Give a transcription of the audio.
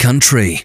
Country.